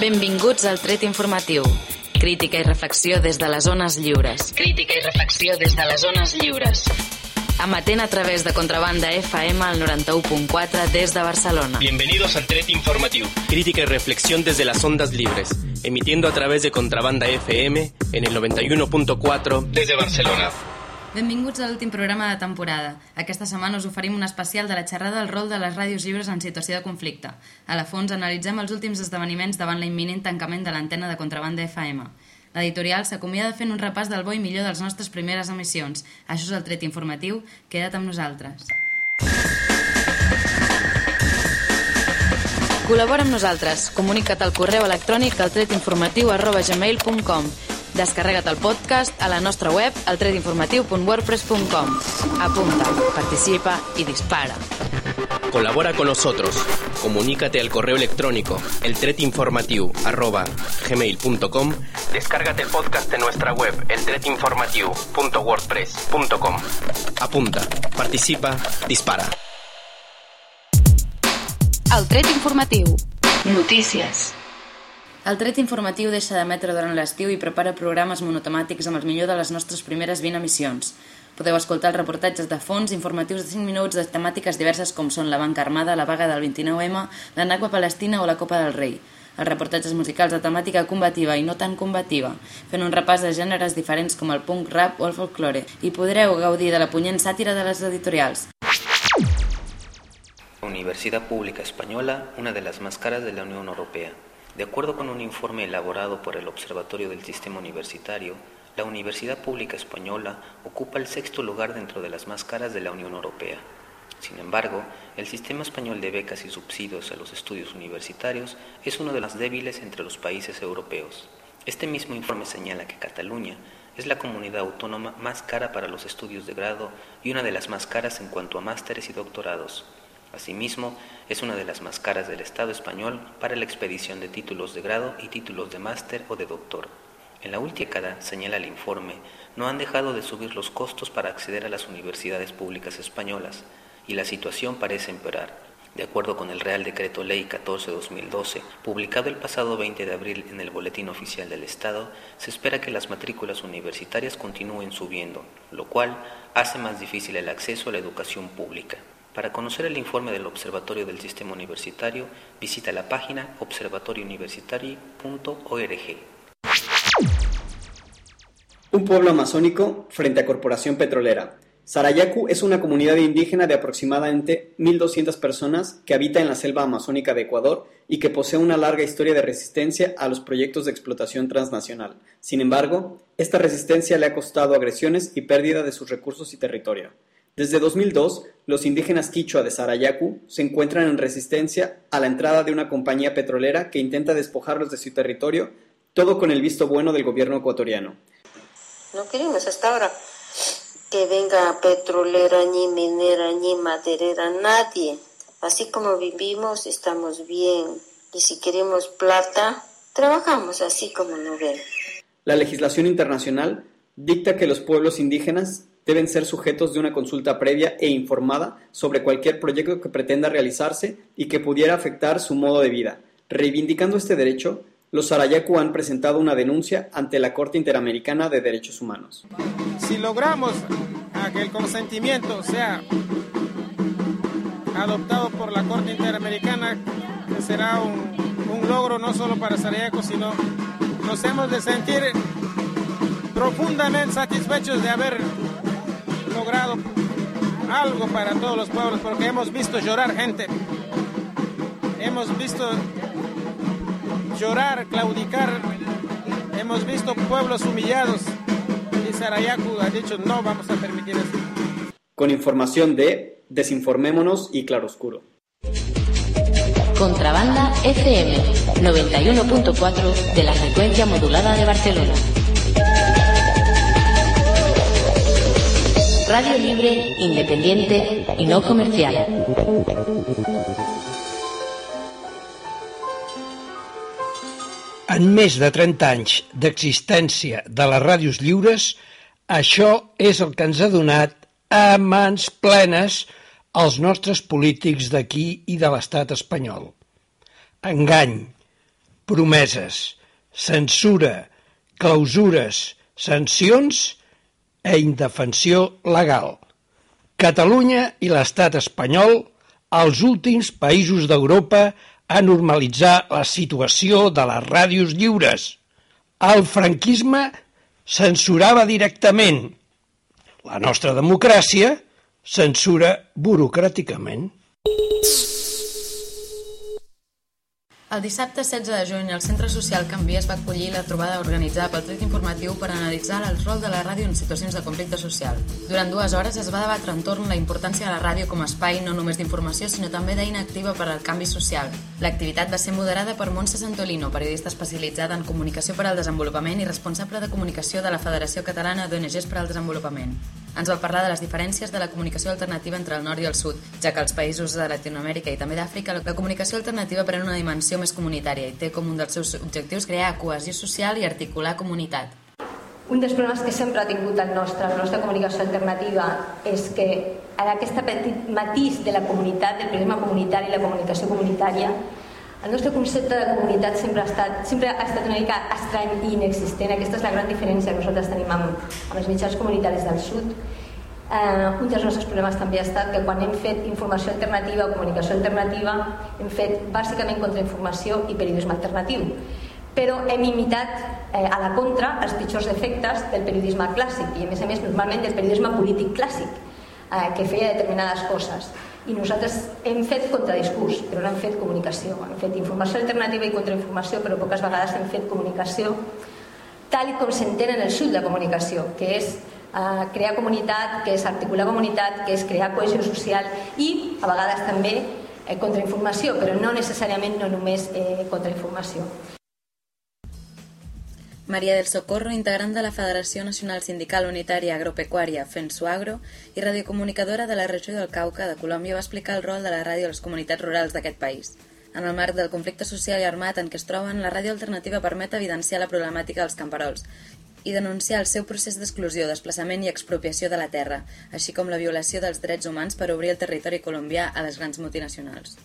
Benvinguts al Tret Informatiu. Crítica i reflexió des de les zones lliures. Crítica i reflexió des de les zones lliures. Amatent a través de Contrabanda FM al 91.4 des de Barcelona. Bienvenidos al Tret Informatiu. Crítica y reflexión desde las ondas libres. Emitiendo a través de Contrabanda FM en el 91.4 desde Barcelona. Benvinguts a l'últim programa de temporada. Aquesta setmana us oferim un especial de la xerrada del rol de les ràdios lliures en situació de conflicte. A la fons analitzem els últims esdeveniments davant la imminent tancament de l'antena de contrabanda FM. L'editorial s'acomiada fent un repàs del bo i millor dels nostres primeres emissions. Això és el tret informatiu. Queda't amb nosaltres. Col·labora amb nosaltres. Comunica't al correu electrònic al tretinformatiu arroba gmail.com Descarrega't el podcast a la nostra web al tretinformatiu.wordpress.com. Apunta, participa y dispara. Colabora con nosotros. Comunícate al correo electrónico eltretinformatiu@gmail.com. Descárgate el podcast de nuestra web eltretinformatiu.wordpress.com. Apunta, participa, dispara. El tret informatiu. Notícies. El tret informatiu deixa d'emetre durant l'estiu i prepara programes monotemàtics amb el millor de les nostres primeres 20 emissions. Podeu escoltar els reportatges de fons informatius de 5 minuts de temàtiques diverses com són la banca armada, la vaga del 29M, la Nagua Palestina o la Copa del Rei. Els reportatges musicals de temàtica combativa i no tan combativa, fent un repàs de gèneres diferents com el punk, rap o el folklore, i podreu gaudir de la punyent sàtira de les editorials. Universidad Pública Española, una de las más caras de la Unión Europea. De acuerdo con un informe elaborado por el Observatorio del Sistema Universitario, la Universidad Pública Española ocupa el sexto lugar dentro de las más caras de la Unión Europea. Sin embargo, el sistema español de becas y subsidios a los estudios universitarios es uno de los débiles entre los países europeos. Este mismo informe señala que Cataluña es la comunidad autónoma más cara para los estudios de grado y una de las más caras en cuanto a másteres y doctorados. Asimismo, es una de las más caras del Estado español para la expedición de títulos de grado y títulos de máster o de doctor. En la última década, señala el informe, no han dejado de subir los costos para acceder a las universidades públicas españolas y la situación parece empeorar. De acuerdo con el Real Decreto Ley 14-2012, publicado el pasado 20 de abril en el Boletín Oficial del Estado, se espera que las matrículas universitarias continúen subiendo, lo cual hace más difícil el acceso a la educación pública. Para conocer el informe del Observatorio del Sistema Universitario, visita la página observatoriouniversitari.org. Un pueblo amazónico frente a Corporación Petrolera. Sarayacu es una comunidad indígena de aproximadamente 1.200 personas que habita en la selva amazónica de Ecuador y que posee una larga historia de resistencia a los proyectos de explotación transnacional. Sin embargo, esta resistencia le ha costado agresiones y pérdida de sus recursos y territorio. Desde 2002, los indígenas quichua de Sarayacu se encuentran en resistencia a la entrada de una compañía petrolera que intenta despojarlos de su territorio, todo con el visto bueno del gobierno ecuatoriano. No queremos hasta ahora que venga petrolera, ni minera, ni maderera, nadie. Así como vivimos, estamos bien. Y si queremos plata, trabajamos así como no ven. La legislación internacional dicta que los pueblos indígenas deben ser sujetos de una consulta previa e informada sobre cualquier proyecto que pretenda realizarse y que pudiera afectar su modo de vida. Reivindicando este derecho, los Sarayaku han presentado una denuncia ante la Corte Interamericana de Derechos Humanos. Si logramos que el consentimiento sea adoptado por la Corte Interamericana, será un, un logro no solo para Sarayaku, sino nos hemos de sentir profundamente satisfechos de haber logrado algo para todos los pueblos, porque hemos visto llorar gente, hemos visto llorar, claudicar, hemos visto pueblos humillados y Sarayaku ha dicho no vamos a permitir eso. Con información de Desinformémonos y Claroscuro. Contrabanda FM 91.4 de la frecuencia modulada de Barcelona. Radio libre, independiente y no comercial. En més de 30 anys d'existència de les ràdios lliures, això és el que ens ha donat a mans plenes els nostres polítics d'aquí i de l'estat espanyol. Engany, promeses, censura, clausures, sancions e indefensió legal. Catalunya i l'estat espanyol, els últims països d'Europa a normalitzar la situació de les ràdios lliures. El franquisme censurava directament. La nostra democràcia censura burocràticament. El dissabte 16 de juny, el Centre Social Canvi es va acollir la trobada organitzada pel Tret Informatiu per analitzar el rol de la ràdio en situacions de conflicte social. Durant dues hores es va debatre entorn la importància de la ràdio com a espai no només d'informació, sinó també d'eina activa per al canvi social. L'activitat va ser moderada per Montse Santolino, periodista especialitzada en comunicació per al desenvolupament i responsable de comunicació de la Federació Catalana d'ONGs per al Desenvolupament. Ens va parlar de les diferències de la comunicació alternativa entre el nord i el sud, ja que als països de Latinoamèrica i també d'Àfrica la comunicació alternativa pren una dimensió més comunitària i té com un dels seus objectius crear cohesió social i articular comunitat. Un dels problemes que sempre ha tingut el nostre, la nostra comunicació alternativa és que en aquest petit matís de la comunitat, del prisma comunitari i la comunicació comunitària, el nostre concepte de comunitat sempre ha estat, sempre ha estat una mica estrany i inexistent. Aquesta és la gran diferència que nosaltres tenim amb, amb els mitjans comunitaris del sud. Eh, un dels nostres problemes també ha estat que quan hem fet informació alternativa o comunicació alternativa hem fet bàsicament contrainformació i periodisme alternatiu però hem imitat eh, a la contra els pitjors efectes del periodisme clàssic i a més a més normalment del periodisme polític clàssic eh, que feia determinades coses i nosaltres hem fet contradiscurs, però no hem fet comunicació. Hem fet informació alternativa i contrainformació, però poques vegades hem fet comunicació tal com s'entén en el sud la comunicació, que és eh, crear comunitat, que és articular comunitat, que és crear cohesió social i a vegades també eh, contrainformació, però no necessàriament no només eh, contrainformació. Maria del Socorro, integrant de la Federació Nacional Sindical Unitària Agropecuària Fensuagro i radiocomunicadora de la regió del Cauca de Colòmbia, va explicar el rol de la ràdio a les comunitats rurals d'aquest país. En el marc del conflicte social i armat en què es troben, la ràdio alternativa permet evidenciar la problemàtica dels camperols i denunciar el seu procés d'exclusió, desplaçament i expropiació de la terra, així com la violació dels drets humans per obrir el territori colombià a les grans multinacionals.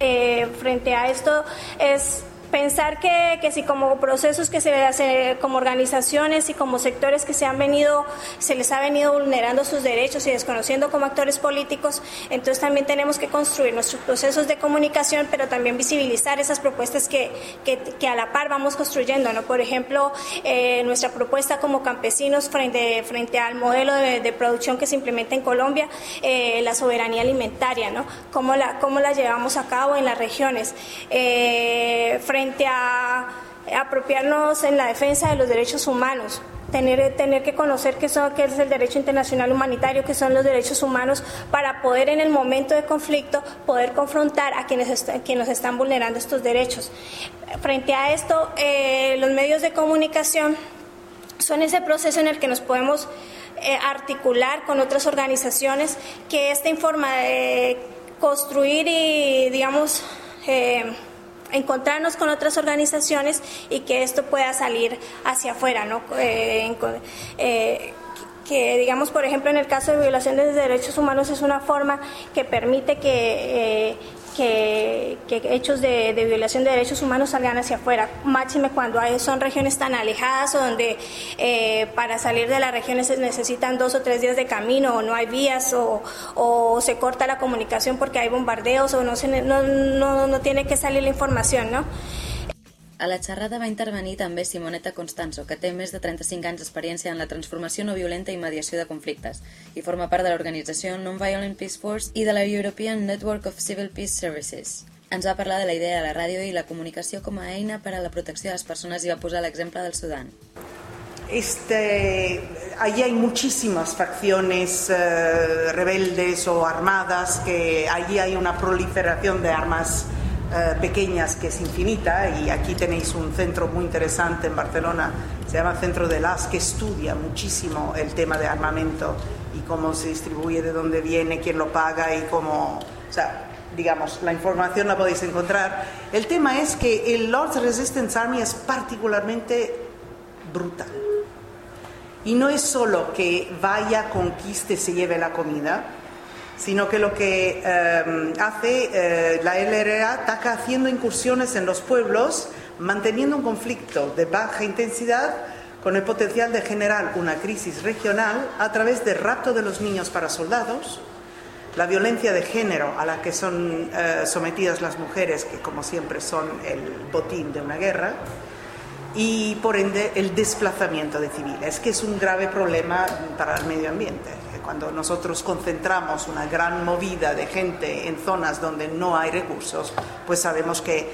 Eh, frente a esto es pensar que, que si como procesos que se hace como organizaciones y como sectores que se han venido, se les ha venido vulnerando sus derechos y desconociendo como actores políticos, entonces también tenemos que construir nuestros procesos de comunicación, pero también visibilizar esas propuestas que, que, a la par vamos construyendo, ¿no? Por ejemplo, eh, nuestra propuesta como campesinos frente, frente al modelo de, de producción que se implementa en Colombia, eh, la soberanía alimentaria, ¿no? Cómo la, cómo la llevamos a cabo en las regiones. Eh, a apropiarnos en la defensa de los derechos humanos, tener, tener que conocer qué, son, qué es el derecho internacional humanitario, qué son los derechos humanos, para poder en el momento de conflicto poder confrontar a quienes, est quienes están vulnerando estos derechos. Frente a esto, eh, los medios de comunicación son ese proceso en el que nos podemos eh, articular con otras organizaciones que esta informa de construir y, digamos, eh, encontrarnos con otras organizaciones y que esto pueda salir hacia afuera, ¿no? Eh, eh, que digamos por ejemplo en el caso de violación de derechos humanos es una forma que permite que, eh, que, que, hechos de, de, violación de derechos humanos salgan hacia afuera, máxime cuando hay, son regiones tan alejadas o donde eh, para salir de las regiones se necesitan dos o tres días de camino o no hay vías o, o se corta la comunicación porque hay bombardeos o no, se, no, no, no tiene que salir la información, ¿no? A la xerrada va intervenir també Simoneta Constanzo, que té més de 35 anys d'experiència en la transformació no violenta i mediació de conflictes, i forma part de l'organització Non-Violent Peace Force i de la European Network of Civil Peace Services. Ens va parlar de la idea de la ràdio i la comunicació com a eina per a la protecció de les persones i va posar l'exemple del Sudán. Este, allí hay muchísimas facciones eh, rebeldes o armadas, que allí hay una proliferación de armas eh, pequeñas que es infinita y aquí tenéis un centro muy interesante en Barcelona, se llama Centro de las, que estudia muchísimo el tema de armamento y cómo se distribuye, de dónde viene, quién lo paga y cómo... O sea, digamos, la información la podéis encontrar. El tema es que el Lord's Resistance Army es particularmente brutal. Y no es solo que vaya, conquiste, se lleve la comida, sino que lo que eh, hace eh, la LRA ataca haciendo incursiones en los pueblos manteniendo un conflicto de baja intensidad con el potencial de generar una crisis regional a través del rapto de los niños para soldados, la violencia de género a la que son eh, sometidas las mujeres, que como siempre son el botín de una guerra, y por ende el desplazamiento de civiles, que es un grave problema para el medio ambiente. Cuando nosotros concentramos una gran movida de gente en zonas donde no hay recursos, pues sabemos que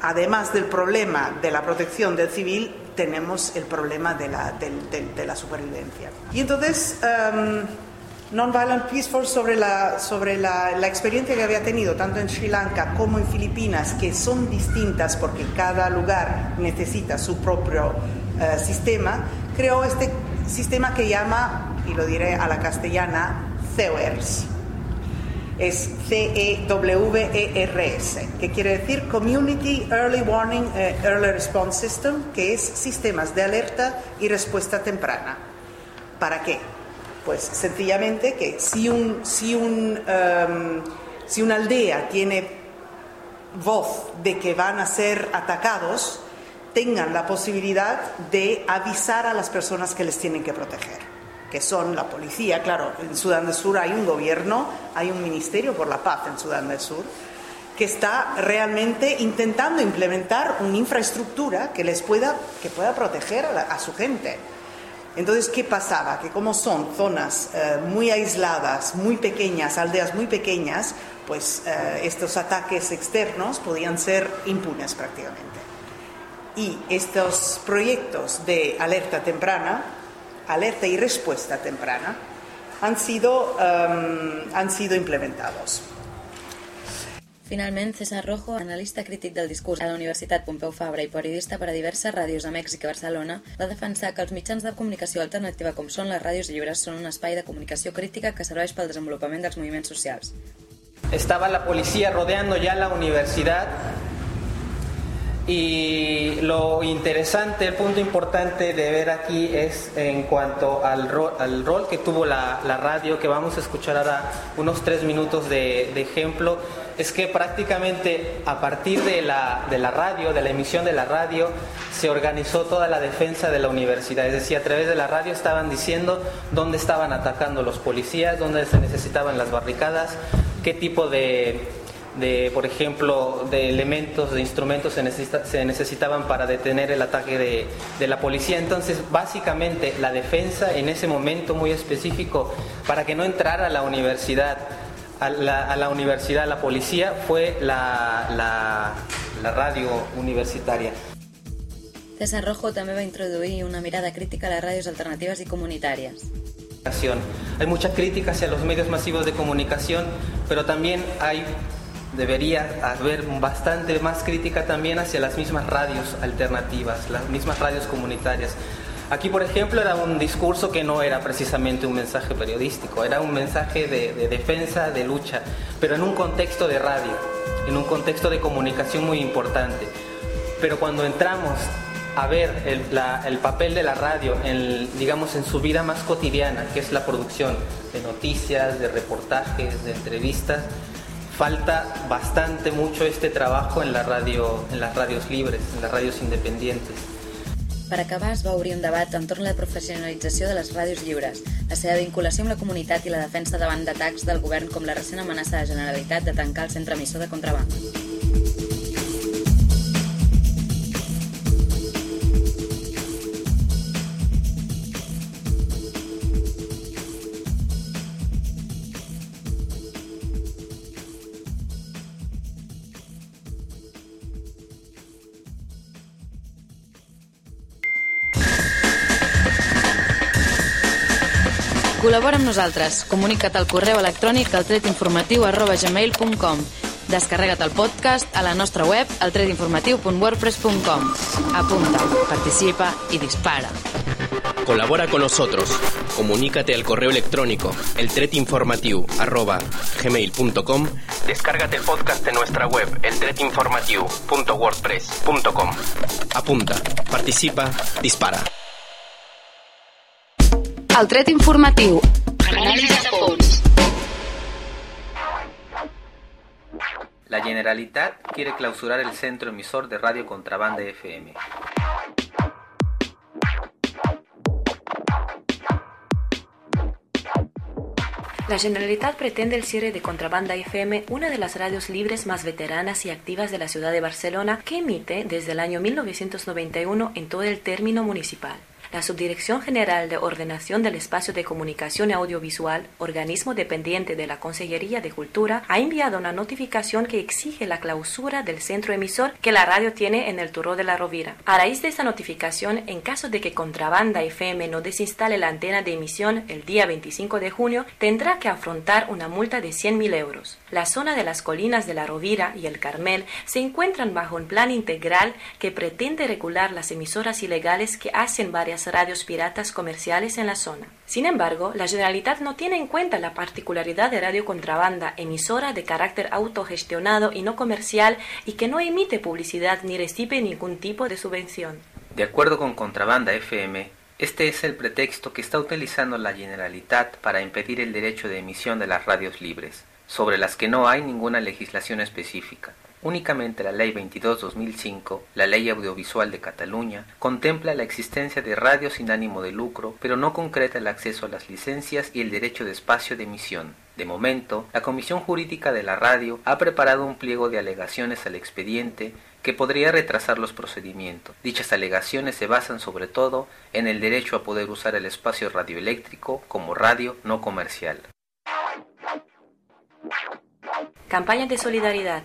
además del problema de la protección del civil, tenemos el problema de la, de, la supervivencia. Y entonces, um, Nonviolent Peace Force sobre, la, sobre la, la, experiencia que había tenido tanto en Sri Lanka como en Filipinas, que son distintas porque cada lugar necesita su propio uh, sistema, creó este sistema que llama, y lo diré a la castellana, CEWERS. Es C-E-W-E-R-S, que quiere decir Community Early Warning uh, Early Response System, que es sistemas de alerta y respuesta temprana. ¿Para qué? Pues sencillamente que si, un, si, un, um, si una aldea tiene voz de que van a ser atacados, tengan la posibilidad de avisar a las personas que les tienen que proteger, que son la policía. Claro, en Sudán del Sur hay un gobierno, hay un ministerio por la paz en Sudán del Sur que está realmente intentando implementar una infraestructura que les pueda, que pueda proteger a su gente. Entonces, ¿qué pasaba? Que como son zonas eh, muy aisladas, muy pequeñas, aldeas muy pequeñas, pues eh, estos ataques externos podían ser impunes prácticamente. Y estos proyectos de alerta temprana, alerta y respuesta temprana, han sido, um, han sido implementados. Finalment, César Rojo, analista crític del discurs a la Universitat Pompeu Fabra i periodista per a diverses ràdios a Mèxic i Barcelona, va defensar que els mitjans de comunicació alternativa com són les ràdios lliures són un espai de comunicació crítica que serveix pel desenvolupament dels moviments socials. Estaba la policía rodeando ya la universidad Y lo interesante, el punto importante de ver aquí es en cuanto al rol, al rol que tuvo la, radio, que vamos a escuchar ahora unos tres minutos de, ejemplo, es que prácticamente a partir de la, de la radio, de la emisión de la radio, se organizó toda la defensa de la universidad. Es decir, a través de la radio estaban diciendo dónde estaban atacando los policías, dónde se necesitaban las barricadas, qué tipo de de, por ejemplo, de elementos, de instrumentos se, se necesitaban para detener el ataque de, de, la policía. Entonces, básicamente, la defensa en ese momento muy específico para que no entrara a la universidad, a la, a la universidad, la policía, fue la, la, la radio universitaria. César Rojo també va introduir una mirada crítica a las radios alternativas y comunitarias. Hay mucha crítica hacia los medios masivos de comunicación, pero también hay debería haber bastante más crítica también hacia las mismas radios alternativas, las mismas radios comunitarias. Aquí, por ejemplo, era un discurso que no era precisamente un mensaje periodístico, era un mensaje de, defensa, de lucha, pero en un contexto de radio, en un contexto de comunicación muy importante. Pero cuando entramos a ver el, papel de la radio, en, digamos, en su vida más cotidiana, que es la producción de noticias, de reportajes, de entrevistas, falta bastante mucho este trabajo en la radio, en las radios libres, en las radios independientes. Per acabar, es va obrir un debat entorn la professionalització de les ràdios lliures, la seva vinculació amb la comunitat i la defensa davant d'atacs del govern com la recent amenaça de Generalitat de tancar el centre emissor de contrabanda. Col·labora amb nosaltres. Comunica't al correu electrònic altretinformatiu arroba gmail.com Descarrega't el podcast a la nostra web altretinformatiu.wordpress.com Apunta, participa y dispara. Colabora con nosotros. Comunícate al correo electrónico eltretinformatiu.gmail.com Descárgate el podcast de nuestra web eltretinformatiu.wordpress.com Apunta, participa, dispara. El tret informatiu. Anàlisi de fons. La Generalitat quiere clausurar el centro emisor de Radio Contrabanda FM. La Generalitat pretende el cierre de Contrabanda FM, una de las radios libres más veteranas y activas de la ciudad de Barcelona, que emite desde el año 1991 en todo el término municipal. La Subdirección General de Ordenación del Espacio de Comunicación Audiovisual, organismo dependiente de la Consejería de Cultura, ha enviado una notificación que exige la clausura del centro emisor que la radio tiene en el Turro de la Rovira. A raíz de esta notificación, en caso de que Contrabanda FM no desinstale la antena de emisión el día 25 de junio, tendrá que afrontar una multa de 100.000 euros. La zona de las colinas de la Rovira y el Carmel se encuentran bajo un plan integral que pretende regular las emisoras ilegales que hacen varias radios piratas comerciales en la zona. Sin embargo, la Generalitat no tiene en cuenta la particularidad de Radio Contrabanda, emisora de carácter autogestionado y no comercial y que no emite publicidad ni recibe ningún tipo de subvención. De acuerdo con Contrabanda FM, este es el pretexto que está utilizando la Generalitat para impedir el derecho de emisión de las radios libres, sobre las que no hay ninguna legislación específica. Únicamente la Ley 22-2005, la Ley Audiovisual de Cataluña, contempla la existencia de radios sin ánimo de lucro, pero no concreta el acceso a las licencias y el derecho de espacio de emisión. De momento, la Comisión Jurídica de la Radio ha preparado un pliego de alegaciones al expediente que podría retrasar los procedimientos. Dichas alegaciones se basan sobre todo en el derecho a poder usar el espacio radioeléctrico como radio no comercial. Campaña de solidaridad.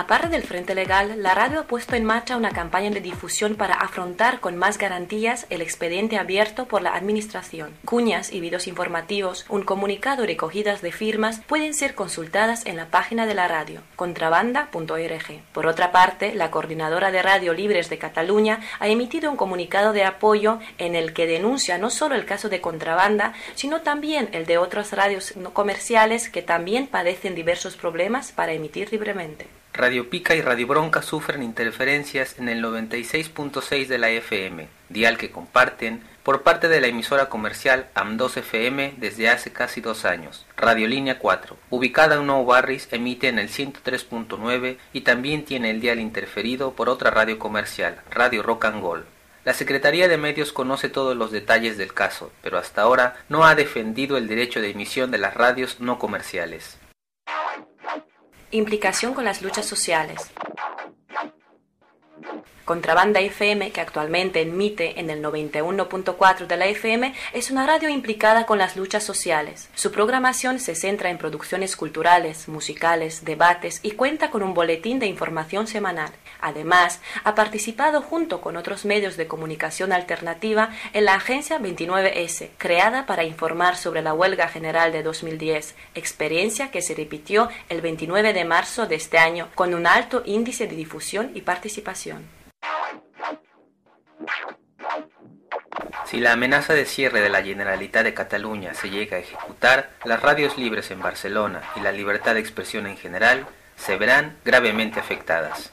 Aparte del Frente Legal, la radio ha puesto en marcha una campaña de difusión para afrontar con más garantías el expediente abierto por la Administración. Cuñas y videos informativos, un comunicado y recogidas de firmas pueden ser consultadas en la página de la radio, contrabanda.org. Por otra parte, la Coordinadora de Radio Libres de Cataluña ha emitido un comunicado de apoyo en el que denuncia no solo el caso de contrabanda, sino también el de otras radios no comerciales que también padecen diversos problemas para emitir libremente. Radio Pica y Radio Bronca sufren interferencias en el 96.6 de la FM, dial que comparten, por parte de la emisora comercial AM2 FM desde hace casi dos años. Radio Línea 4, ubicada en Nou Barris, emite en el 103.9 y también tiene el dial interferido por otra radio comercial, Radio Rock and Roll. La Secretaría de Medios conoce todos los detalles del caso, pero hasta ahora no ha defendido el derecho de emisión de las radios no comerciales. Implicación con las luchas sociales. Contrabanda FM, que actualmente emite en el 91.4 de la FM, es una radio implicada con las luchas sociales. Su programación se centra en producciones culturales, musicales, debates y cuenta con un boletín de información semanal. Además, ha participado junto con otros medios de comunicación alternativa en la Agencia 29S, creada para informar sobre la huelga general de 2010, experiencia que se repitió el 29 de marzo de este año con un alto índice de difusión y participación. Si la amenaza de cierre de la Generalitat de Cataluña se llega a ejecutar, las radios libres en Barcelona y la libertad de expresión en general se verán gravemente afectadas.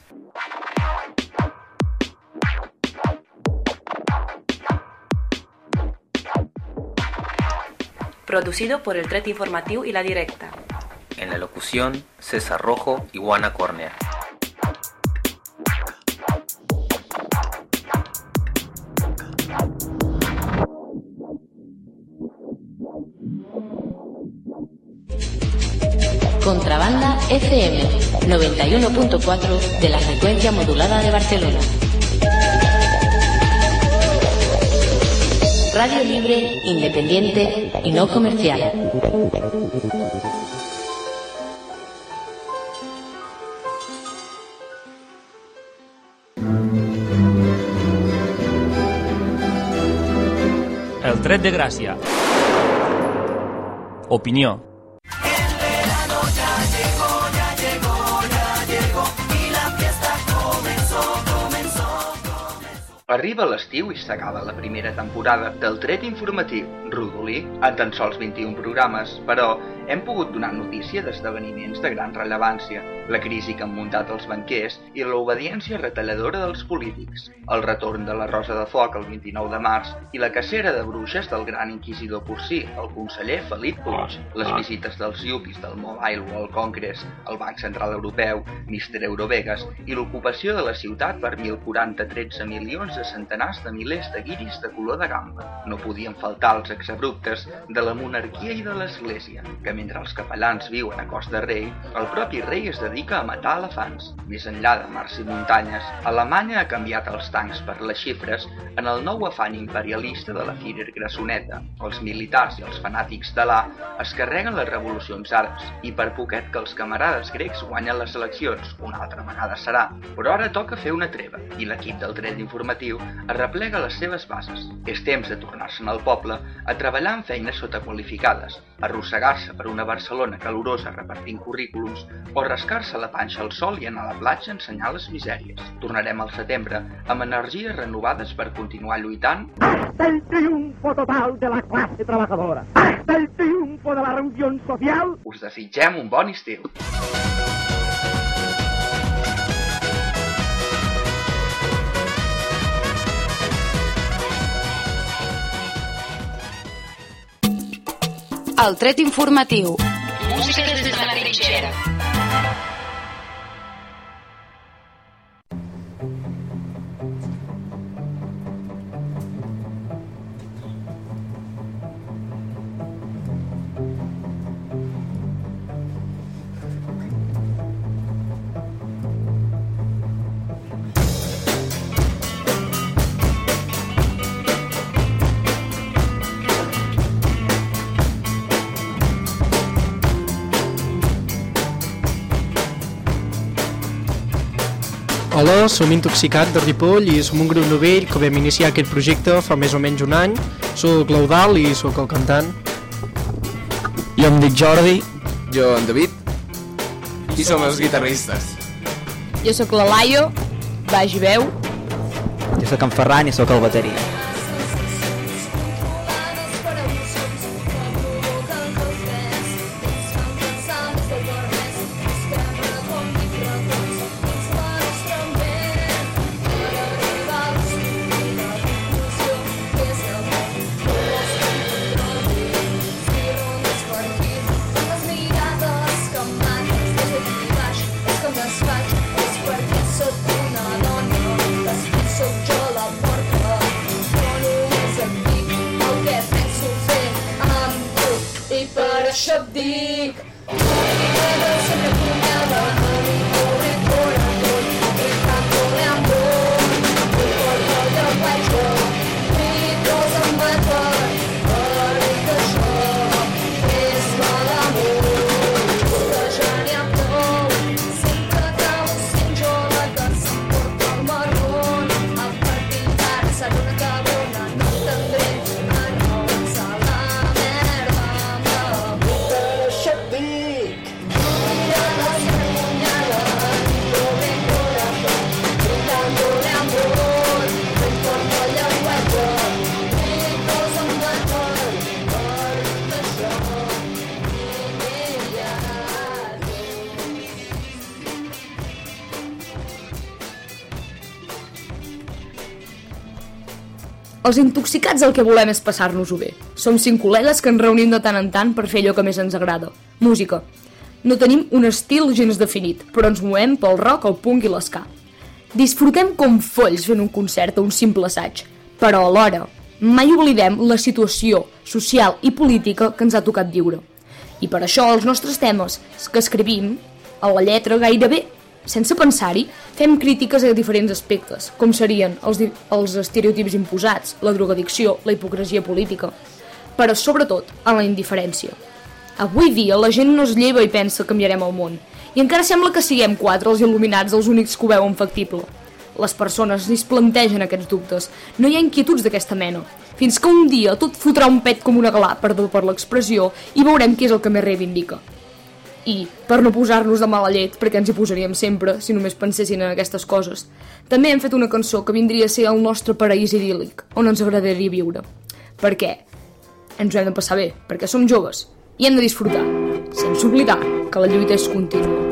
Producido por el Tret Informativo y La Directa. En la locución, César Rojo y Juana Cornea. Contrabanda FM 91.4 de la frecuencia modulada de Barcelona. Radio libre, independiente y no comercial. El tret de gràcia. Opinió. Arriba l'estiu i s'acaba la primera temporada del Tret Informatiu. Rodolí, en tan sols 21 programes, però hem pogut donar notícia d'esdeveniments de gran rellevància, la crisi que han muntat els banquers i l'obediència retalladora dels polítics, el retorn de la Rosa de Foc el 29 de març i la cacera de bruixes del gran inquisidor porcí, el conseller Felip Puig, les visites dels iupis del Mobile World Congress, el Banc Central Europeu, Mr. Eurovegas i l'ocupació de la ciutat per 1.040 13 milions de centenars de milers de guiris de color de gamba. No podien faltar els exabruptes de la monarquia i de l'Església, que mentre els capellans viuen a cos de rei, el propi rei es dedica a matar elefants. Més enllà de mars i muntanyes, Alemanya ha canviat els tancs per les xifres en el nou afany imperialista de la Führer Grassoneta. Els militars i els fanàtics de l'A es carreguen les revolucions àrabs i per poquet que els camarades grecs guanyen les eleccions, una altra vegada serà. Però ara toca fer una treva i l'equip del tret informatiu arreplega les seves bases. És temps de tornar-se'n al poble a treballar en feines sotaqualificades, arrossegar-se per una Barcelona calorosa repartint currículums o rascar-se la panxa al sol i anar a la platja a ensenyar les misèries. Tornarem al setembre amb energies renovades per continuar lluitant hasta el triunfo total de la clase trabajadora, hasta el triunfo de la reunión social. Us desitgem un bon estiu. El tret informatiu. Música des de la trinxera. Hola, som Intoxicat de Ripoll i som un grup novell que vam iniciar aquest projecte fa més o menys un any. Soc l'Eudal i sóc el cantant. Jo em dic Jordi. Jo en David. I som els guitarristes. Jo sóc la Laio, baix i veu. Jo sóc en Ferran i sóc el bateria. week. Els intoxicats el que volem és passar-nos-ho bé. Som cinc col·legues que ens reunim de tant en tant per fer allò que més ens agrada. Música. No tenim un estil gens definit, però ens movem pel rock, el punk i l'esca. Disfrutem com folls fent un concert o un simple assaig, però alhora mai oblidem la situació social i política que ens ha tocat viure. I per això els nostres temes que escrivim, a la lletra gairebé sense pensar-hi, fem crítiques a diferents aspectes, com serien els, els estereotips imposats, la drogadicció, la hipocresia política, però sobretot a la indiferència. Avui dia la gent no es lleva i pensa que canviarem el món, i encara sembla que siguem quatre els il·luminats els únics que ho veuen factible. Les persones ni es plantegen aquests dubtes, no hi ha inquietuds d'aquesta mena, fins que un dia tot fotrà un pet com una galà, perdó per l'expressió, i veurem qui és el que més reivindica. I, per no posar-nos de mala llet, perquè ens hi posaríem sempre si només pensessin en aquestes coses, també hem fet una cançó que vindria a ser el nostre paraís idíl·lic, on ens agradaria viure. Per què? Ens ho hem de passar bé, perquè som joves i hem de disfrutar. sense oblidar que la lluita és contínua.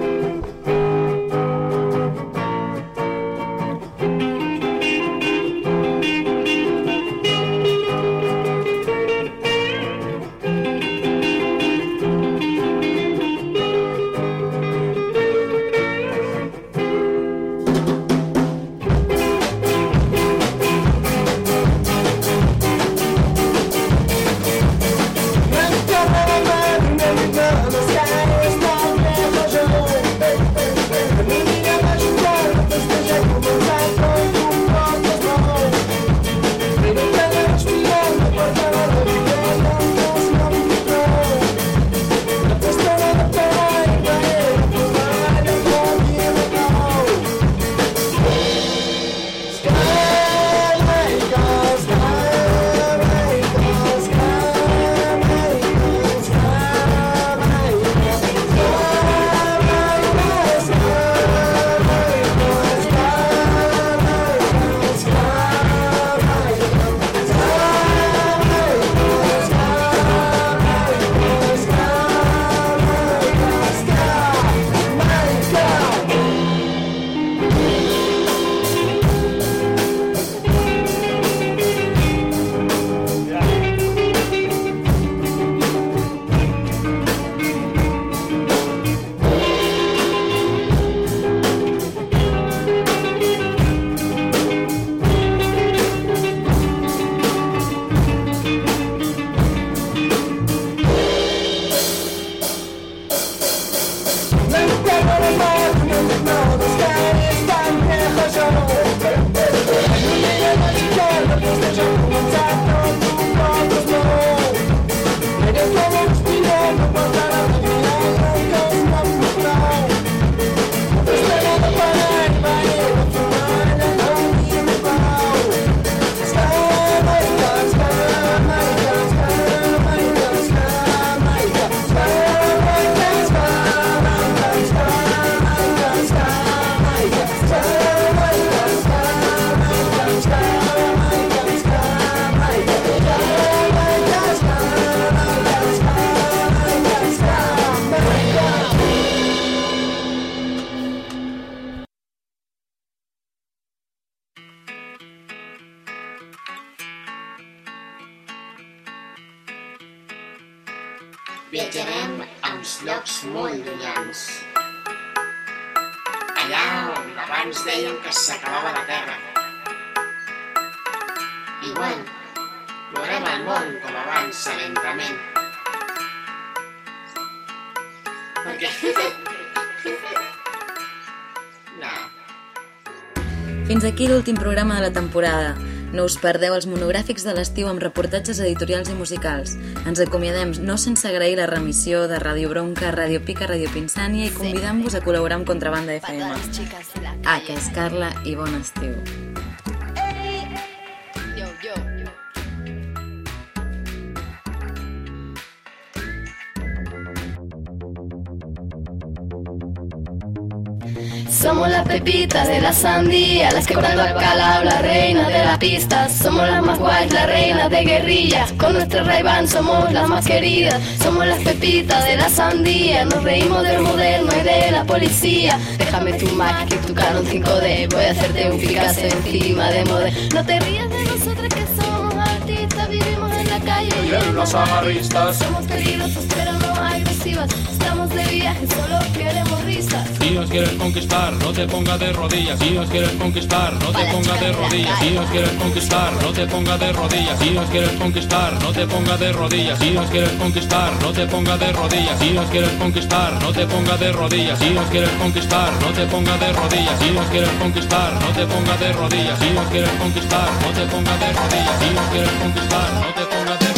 Viatjarem a uns llocs molt llunyans. Allà on abans deien que s'acabava la terra. I bueno, veurem el món com avança lentament. Perquè... no. Fins aquí l'últim programa de la temporada. No us perdeu els monogràfics de l'estiu amb reportatges editorials i musicals. Ens acomiadem no sense agrair la remissió de Ràdio Bronca, Ràdio Pica, Ràdio Pinsània i convidant-vos a col·laborar amb Contrabanda FM. Ah, que és Carla i bon estiu. Somos las pepitas de la sandía, las que calao, la reina de la pista. Somos las más guays, las reinas de guerrilla. Con nuestro ray somos las más queridas. Somos las pepitas de la sandía, nos reímos del moderno y de la policía. Déjame tu Mac y tu Canon 5D, voy a hacerte un Picasso encima de moda. No te rías de nosotras que somos artistas, vivimos en la calle y en las aristas. Somos peligrosos pero no agresivas, estamos de viaje, solo queremos risas. Si os quieres conquistar, no te pongas de rodillas. Si os quieres conquistar, no te pongas de rodillas. Si os quieres conquistar, no te pongas de rodillas. Si os quieres conquistar, no te pongas de rodillas. Si os quieres conquistar, no te pongas de rodillas. Si os quieres conquistar, no te pongas de rodillas. Si os quieres conquistar, no te pongas de rodillas. Si os quieres conquistar, no te pongas de rodillas. Si os quieres conquistar, no te pongas de rodillas. Si os quieres conquistar, no te pongas de rodillas.